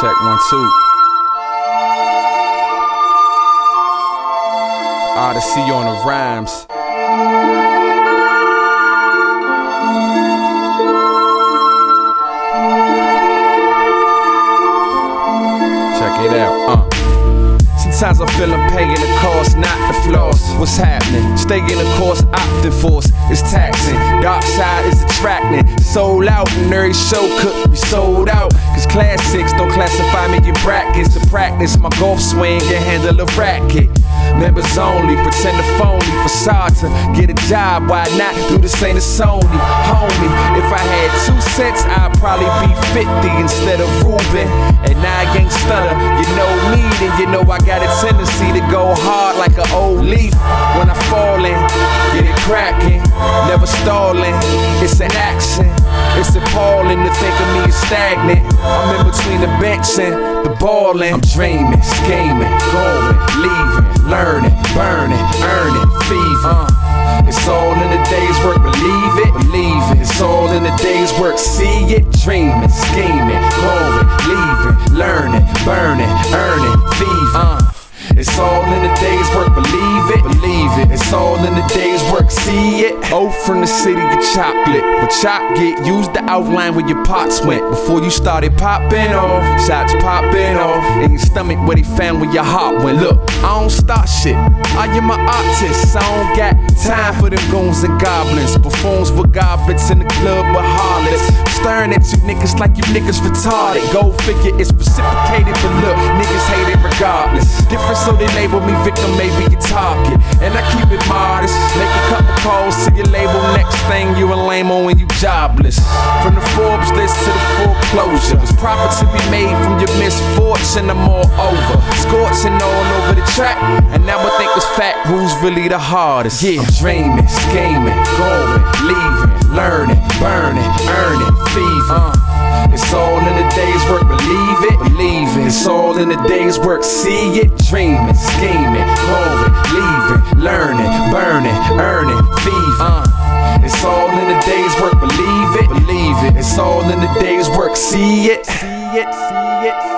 Check one, two. Odyssey on the rhymes. Check it out. Uh. Sometimes I feel I'm paying the cost, not the flaws. What's happening? Stay in the course, opting force is taxing. Dark side is attracting. Sold out, and every show could be sold out. Cause classics don't classify me in brackets. To practice my golf swing and handle a racket. Members only, pretend to phone me facade to get a job. Why not do the same as Sony? Homie, if I had two cents, I'd probably be 50 instead of Ruben. And I ain't stutter, you know me, you know I got a tendency to go hard like an old leaf. When I fall in, get it cracking, never stalling. It's an action. It's appalling to think of me as stagnant. I'm in between the bench and the ballin'. I'm dreaming, scheming, going, leaving, learning, burning, earning, thieving. It's dreaming, scheming, going, leaving, learning, burning, earning, thieving. It's all in the day's work, believe it, believe it. It's all in the day's work, see it. Oh, from the city of chocolate, but chop get used the outline where your pots went before you started popping off. Shots popping off in your stomach where they found where your heart went. Look, I don't start shit. I am an artist. I don't got time for them goons and goblins. Performs with goblets in the club with harlots. Staring at you niggas like you niggas retarded. Go figure it's reciprocated, but look, niggas hate it regardless. Different so they label me victim, maybe a target. And I keep it modest. Make a couple calls see you your label. Next thing you a lame when you jobless. From the Forbes list to the foreclosure. There's profit to be made from your misfortune. I'm all over. Scorching all over the track. And now I think it's fact who's really the hardest. Yeah, I'm dreaming, scheming, going, leaving, learning, burning, earning, thieving. Uh. It's all in the day's work, believe it, believe it. It's all in the day's work, see it, dreaming, scheming, all in the day's work, believe it, believe it. It's all in the day's work, see it, see it, see it.